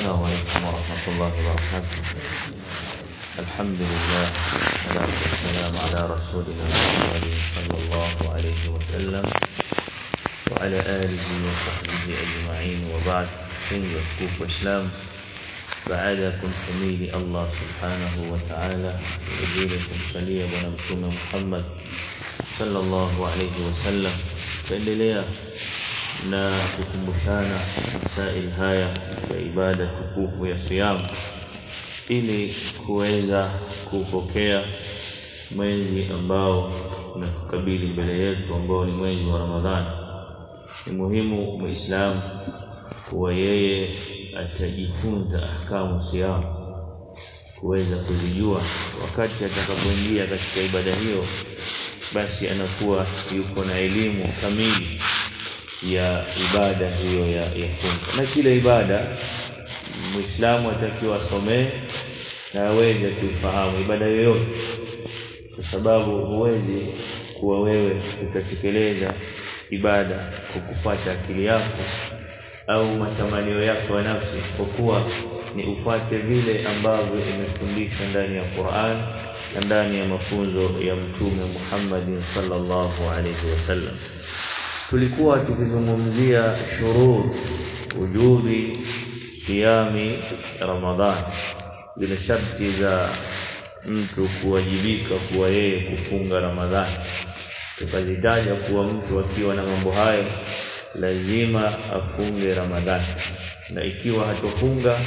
السلام عليكم ورحمة الله وبركاته. الحمد لله والصلاة والسلام على رسولنا محمد صلى الله عليه وسلم وعلى آله وصحبه أجمعين وبعد. إن يكوف إسلام بعدكم حميد الله سبحانه وتعالى وجيلكم صليا ونمتم محمد صلى الله عليه وسلم. فإن na kukumbushana masail haya ya ibada tukufu ya siyam. Ili kuweza kupokea mwezi ambao unatukabili mbele yetu ambao ni mwezi wa Ramadhani ni muhimu muislamu kuwa yeye atajifunza ahkamu siyam kuweza kuzijua. Wakati atakapoingia katika ibada hiyo basi anakuwa yuko na elimu kamili ya ibada hiyo ya, ya funga na kila ibada muislamu atakiwa asomee na aweze kuifahamu ibada yoyote. Kwa sababu huwezi kuwa wewe utatekeleza ibada kwa kufuata akili yako au matamanio yako ya nafsi kwa kuwa ni ufuate vile ambavyo imefundishwa ndani ya Qur'an na ndani ya mafunzo ya mtume Muhammad sallallahu alaihi wasallam tulikuwa tukizungumzia shurut wujubi siami Ramadhan zile sharti za mtu kuwajibika kuwa yeye kufunga Ramadhani. Tukazitaja kuwa mtu akiwa na mambo hayo lazima afunge Ramadhani. Na ikiwa hatofunga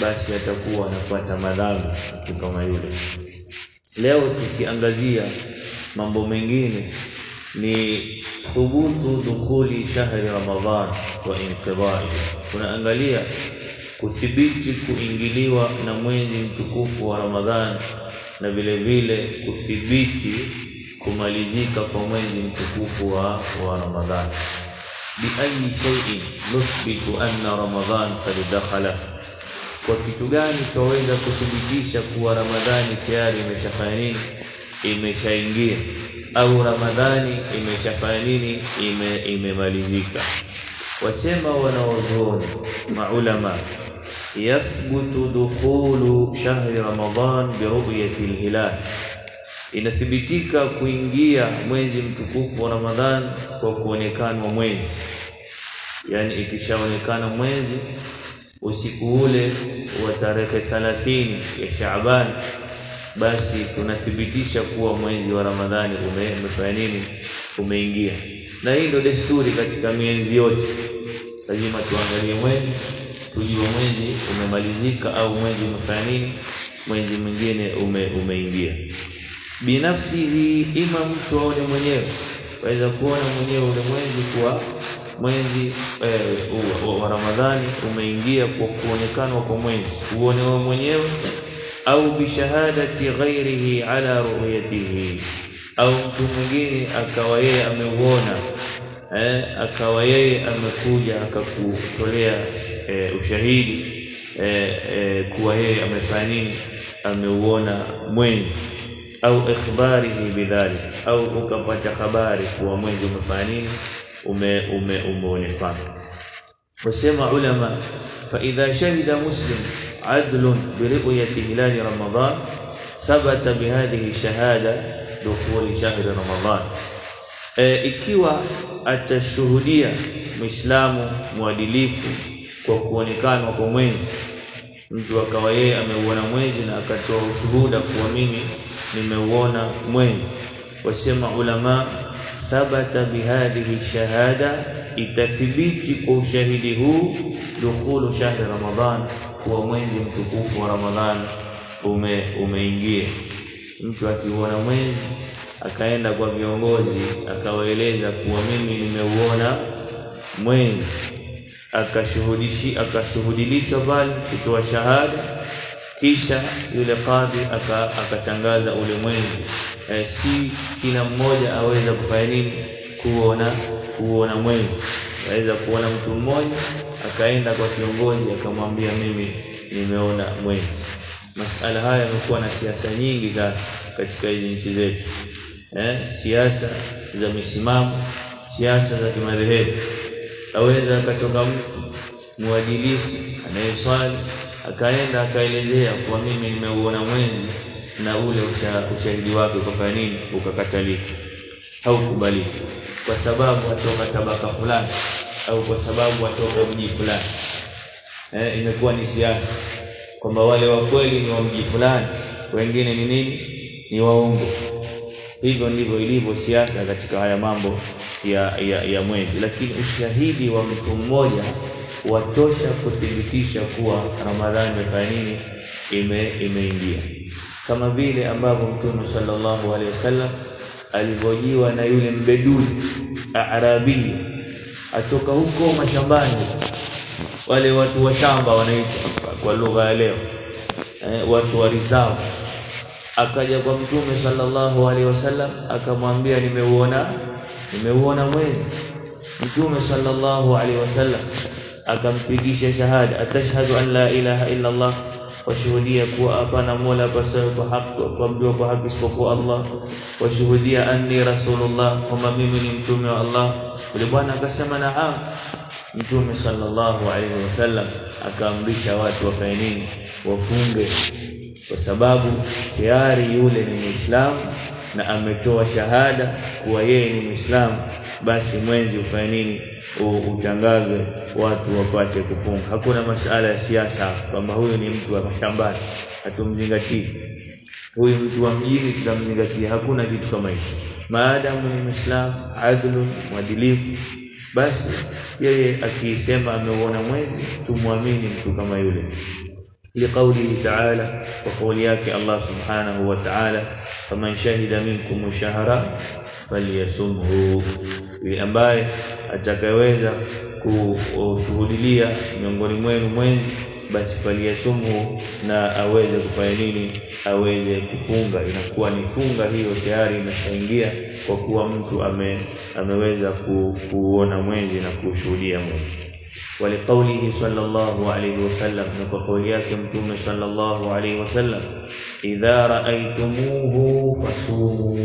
basi atakuwa anapata madhambi kama yule. Leo tukiangazia mambo mengine ni thubutu dukhuli shahri ramadhan wa inqidai tunaangalia kuthibiti kuingiliwa na mwezi mtukufu wa ramadhan na vile vile kuthibiti kumalizika kwa mwezi mtukufu wa, wa ramadhan biayi shay'in nuthbitu anna ramadhan qad dakhala. Kwa kitu gani tunaweza kuthibitisha kuwa ramadhani tayari imeshafanya nini imeshaingia? Au ramadhani imeshafanya nini? Ime imemalizika. Wasema wanaozuoni maulama yathbutu dukhulu shahri ramadan bi ru'yati al-hilal. Inathibitika kuingia mwezi mtukufu wa ramadhan kwa kuonekana mwezi. Yani ikishaonekana mwezi usiku ule wa tarehe 30 ya Shaaban basi tunathibitisha kuwa mwezi wa Ramadhani umefanya nini? Umeingia. Na hii ndio desturi katika miezi yote. Lazima tuangalie mwezi tujue mwezi umemalizika au mwezi umefanya nini mwezi mwingine ume, umeingia. Binafsi hii ima mtu aone mwenyewe. Waweza kuona mwenyewe ule mwezi kuwa mwezi eh, wa Ramadhani umeingia kwa kuonekana kwa mwezi. Uone wewe mwenyewe au bishahadati ghairihi ala ru'yatihi. Au mtu mwingine akawa yeye ameuona eh, akawa yeye amekuja akakutolea eh, ushahidi eh, eh, kuwa yeye amefanya nini ameuona mwenzi au ikhbarihi bidhalik au ukapata habari kuwa mwenzi umefanya nini ume ume umeonekana. Wasema ulama fa idha shahida muslim عدل برؤية هلال رمضان ثبت بهذه الشهادة دخول شهر رمضان e, ikiwa atashuhudia muislamu mwadilifu kwa kuonekana kwa mwezi mtu akawa yeye ameuona mwezi na akatoa ushuhuda kuwa mimi nimeuona mwezi wasema ulama thabata bihadhihi shahada itathibiti kwa ushahidi huu dukhulu shahri ramadhan kuwa mwezi mtukufu wa ramadhan ume umeingia. Mtu akiuona mwezi akaenda kwa viongozi akawaeleza kuwa mimi nimeuona mwezi. Akashuhudishi akashuhudilisha pale kutoa shahada kisha yule kadhi akatangaza aka ule mwezi. E, si kila mmoja aweza kufanya nini? Kuona kuona mwezi. Aweza kuona mtu mmoja akaenda kwa kiongozi akamwambia mimi nimeona mwezi. Masala haya yamekuwa na siasa nyingi za katika hizi nchi zetu. Eh siasa za misimamo siasa za kimadhehebu. Aweza akatoka mtu mwadilifu anayeswali akaenda akaelezea kwa mimi nimeuona mwezi na ule ushahidi wake kwa nini ukakatalika haukubaliki kwa sababu atoka tabaka fulani au kwa sababu atoka mji fulani. Eh, imekuwa ni siasa kwamba wale wa kweli ni wa mji fulani wengine ni nini? Ni waongo. Hivyo ndivyo ilivyo siasa katika haya mambo ya, ya, ya mwezi. Lakini ushahidi wa mtu mmoja watosha kuthibitisha kuwa Ramadhani imefanya nini? Ime imeingia. Kama vile ambavyo Mtume sallallahu alaihi wasallam alivyojiwa na yule mbedui Arabi atoka huko mashambani. Wale watu wa shamba wanaitwa kwa lugha ya leo eh, watu wa risavu akaja kwa mtume sallallahu alaihi wasallam akamwambia nimeuona nimeuona mwezi. Mtume sallallahu alaihi wasallam akampigisha shahada atashhadu an la ilaha illa Allah washuhudia kuwa hapana mola pasaye kwa haki kuabudiwa kwa haki isipokuwa Allah. Washuhudia anni rasulullah kwamba mimi ni mtume wa Allah. Yule bwana akasema naam mtume sallallahu alaihi wasallam. Akaamrisha watu wafanye nini? Wafunge. Kwa sababu tayari yule ni Muislamu na ametoa shahada kuwa yeye ni Muislamu basi mwenzi ufanye nini, utangazwe, watu wapate kufunga. Hakuna masuala ya siasa kwamba huyu ni mtu wa mashambani hatumzingatii, huyu mtu wa mjini tutamzingatia. Hakuna kitu kama hicho, maadamu ni Muislamu adlu mwadilifu, basi yeye akisema ameuona mwezi, tumwamini mtu kama yule. Liqaulihi taala, kwa kauli yake Allah subhanahu wa taala, faman shahida minkum shahra falyasumhu ambaye atakayeweza kushuhudilia miongoni mwenu mwezi basi faliyasumu na aweze kufanya nini aweze kufunga inakuwa ni funga hiyo tayari imeshaingia kwa kuwa mtu ame, ameweza ku, kuona mwezi na kushuhudia mwezi ولقوله صلى الله عليه وسلم وقولياك متوم صلى الله عليه وسلم إذا رأيتموه فصوموا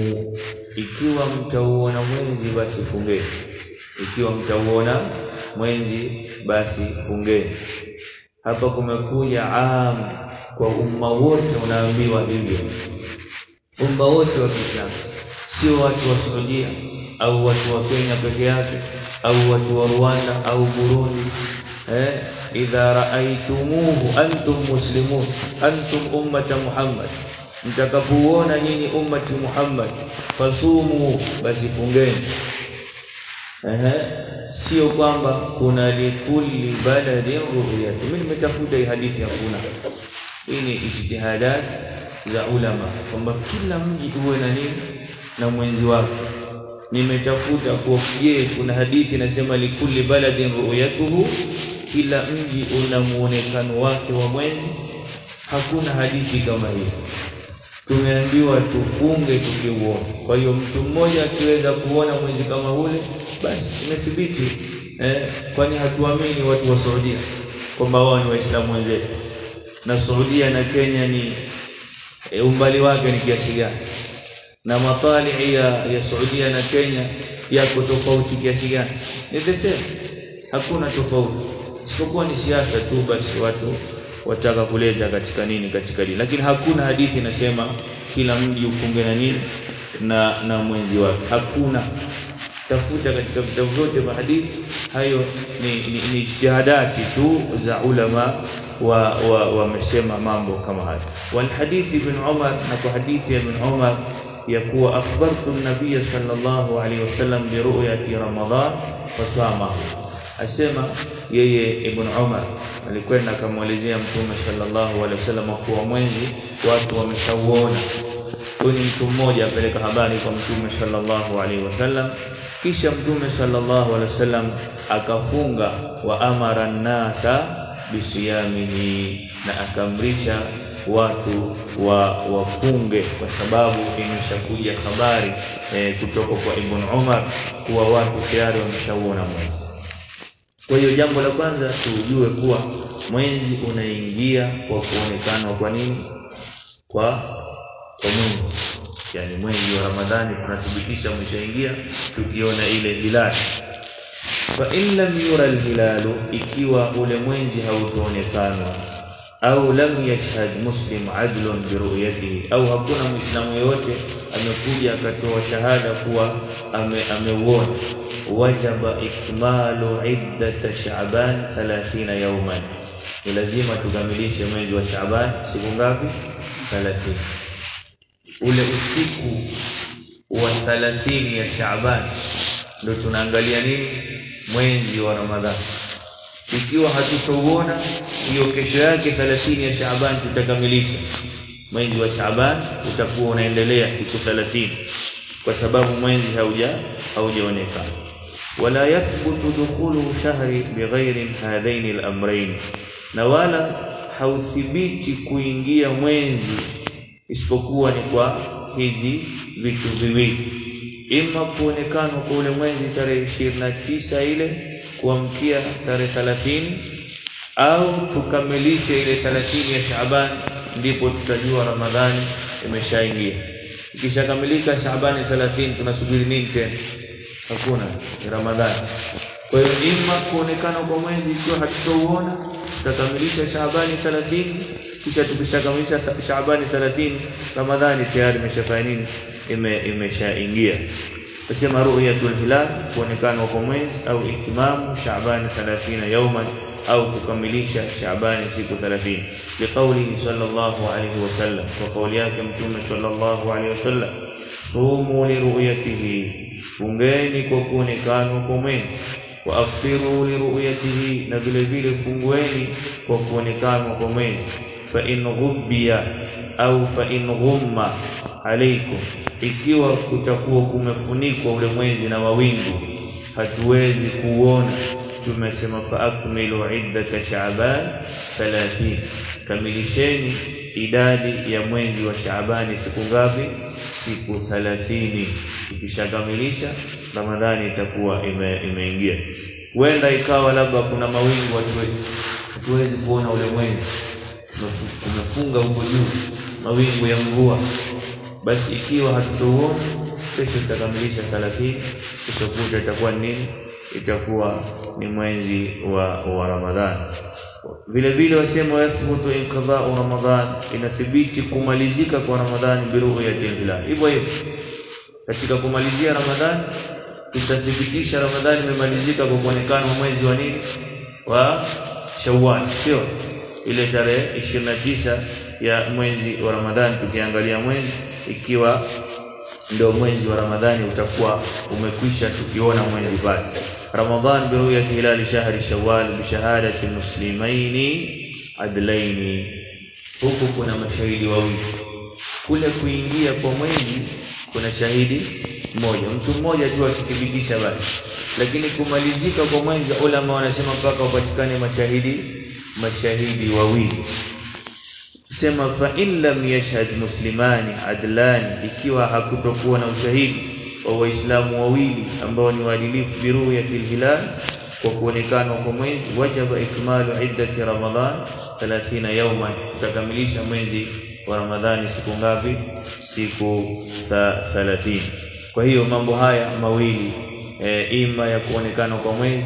ikiwa mtauona mwenzi basi fungeni ikiwa mtauona mwenzi basi fungeni hapa kumekuja am kwa umma wote unaambiwa hivyo. Umma wote wa Kiislamu. Sio watu wa Saudia au watu wa Kenya peke yake au watu wa Rwanda au Burundi. Eh idha raaitumuhu antum muslimun antum ummata Muhammad mtakapoona nyinyi ummati Muhammad fasumu basi fungeni. Ehe sio kwamba kuna likulli baladin ru'yat. Mimi nimetafuta hii hadithi hakuna. Hii ni ijtihadat za ulama kwamba kila mji uwe na nini? Na mwenzi wake. Nimetafuta kwa je kuna hadithi inasema likulli baladin ru'yatuhu? Kila mji una muonekano wake wa mwenzi? Hakuna hadithi kama hiyo tumeambiwa tufunge tukiuona kwa hiyo mtu mmoja akiweza kuona mwezi kama ule basi imethibiti eh, kwani hatuamini watu wa Saudia kwamba wao ni waislamu wenzetu. Na Saudia na Kenya ni e, umbali wake ni kiasi gani? Na matali ya, ya Saudia na Kenya yako tofauti kiasi gani? Ni the same. Hakuna tofauti. Isipokuwa ni siasa tu basi watu wataka kuleta katika nini katika dini. Lakini hakuna hadithi inasema kila mji ufunge na nini na na mwenzi wake. Hakuna. Tafuta katika vitabu vyote vya hadithi hayo ni, ni, ni ijtihadati tu za ulama wa wamesema wa mambo kama hayo. Wal hadithi ibn Umar na kwa hadithi ya ibn Umar ya kuwa akhbartu an-nabiy sallallahu alayhi wasallam bi ru'yati ramadan fasamahu asema yeye ibn Umar alikwenda akamwelezea mtume sallallahu alaihi wasallam kuwa mwezi watu wameshauona. Huyu ni mtu mmoja apeleka habari kwa mtume sallallahu alaihi wasallam. Kisha mtume sallallahu alaihi wasallam akafunga wa amara nasa bisiyamihi na akamrisha watu wa wafunge kwa sababu imeshakuja habari e, kutoka kwa Ibn Umar kuwa watu tayari wameshauona mwezi kwa hiyo jambo la kwanza tujue kuwa mwezi unaingia kwa kuonekana kwa nini? Kwa kwa Mungu. Yaani mwezi wa Ramadhani tunathibitisha umeshaingia tukiona ile hilali fa in lam yura alhilalu ikiwa ule mwezi hautoonekana au lam yashhad muslim adlun bi ru'yatihi au hakuna muislamu yote amekuja akatoa shahada kuwa ameuona. Wajaba ikmalu iddat sha'ban 30 yawman. Ni lazima tukamilishe mwezi wa Shaaban siku ngapi? 30 ule usiku wa 30 ya Shaaban ndio tunaangalia nini? Mwezi wa Ramadhani. Ikiwa hatutouona hiyo kesho yake 30 ya Shaaban tutakamilisha mwezi wa Shaaban utakuwa unaendelea siku 30 kwa sababu mwezi hauja haujaonekana wala yathbutu dukhulu shahri bighairi hadhain al-amrayn na wala hauthibiti kuingia mwezi isipokuwa ni kwa hizi vitu viwili. Ima kuonekana kwa ule mwezi tarehe 29 ile kuamkia tarehe 30 au tukamilishe ile 30 ya Shaaban ndipo tutajua Ramadhani imeshaingia. Ikishakamilika Shaabani 30 tunasubiri nini tena? Hakuna ni Ramadhani. Kwa hiyo ima kuonekana kwa mwezi ikiwa hatutouona tutakamilisha Shaabani 30 kisha tukishakamilisha Shaabani 30 Ramadhani tayari imeshafanya nini? Ime imeshaingia. Tusema ru'yatul hilal kuonekana kwa mwezi au itimamu Shaabani 30 yawman au kukamilisha Shaabani siku 30 liqaulihi sallallahu alayhi wasallam kwa kauli yake mtume sallallahu alayhi wasallam sumu liruyatihi fungeni kwa kuonekana kwa mwezi wa aftiru liruyatihi na vile vile fungueni kwa kuonekana kwa mwezi fa in ghubbiya au fa in ghumma alaykum. Ikiwa kutakuwa kumefunikwa ule mwezi na mawingu hatuwezi kuona tumesema fa akmilu iddata sha'ban 30 kamilisheni idadi ya mwezi wa Shaabani siku ngapi? Siku 30 ikishakamilisha Ramadhani itakuwa imeingia. Ime, huenda ikawa labda kuna mawingu hatuwezi kuona ule mwezi. Umefunga huko juu mawingu ya mvua. Basi ikiwa hatutouona kesho tutakamilisha 30 kesho kuta itakuwa nini itakuwa ni mwezi wa, wa Ramadhani vile vile wasema yathbutu inqidha'u Ramadhan inathibiti kumalizika kwa Ramadhani biru'yatil hilal hivyo hivyo katika kumalizia Ramadhani tutathibitisha Ramadhani imemalizika kwa kuonekana mwezi wa nini? Wa Shawwal. Sio ile tarehe 29 ya mwezi wa Ramadhani tukiangalia mwezi ikiwa ndio mwezi wa Ramadhani utakuwa umekwisha tukiona mwezi pale Ramadhan biruyati hilali shahri Shawwal bi shahadati muslimaini adlaini. Huku kuna mashahidi wawili. Kule kuingia kwa mwezi kuna shahidi mmoja. Mtu mmoja tu akithibitisha basi. Lakini kumalizika kwa mwezi ulama wanasema mpaka upatikane mashahidi mashahidi wawili sema fa in lam yashhad muslimani adlan ikiwa hakutokuwa na ushahidi wa waislamu wawili ambao ni waadilifu biruyatil hilal kwa kuonekana kwa mwezi wajaba ikmalu iddati ramadan 30 yawman utakamilisha mwezi wa ramadhani siku ngapi? Siku 30 kwa hiyo mambo haya mawili e, ima ya kuonekana kwa mwezi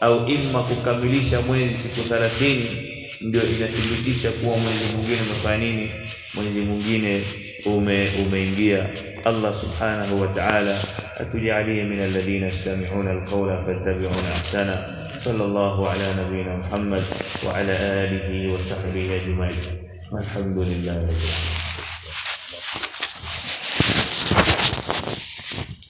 au ima kukamilisha mwezi siku 30 ndio inathibitisha kuwa mwezi mwingine umefanya nini mwezi mwingine ume umeingia Allah subhanahu wa ta'ala atujalie min alladhina yastami'una alqawla fattabi'una ahsana sallallahu ala nabiyyina Muhammad wa ala alihi wa sahbihi ajma'in walhamdulillahi rabbil alamin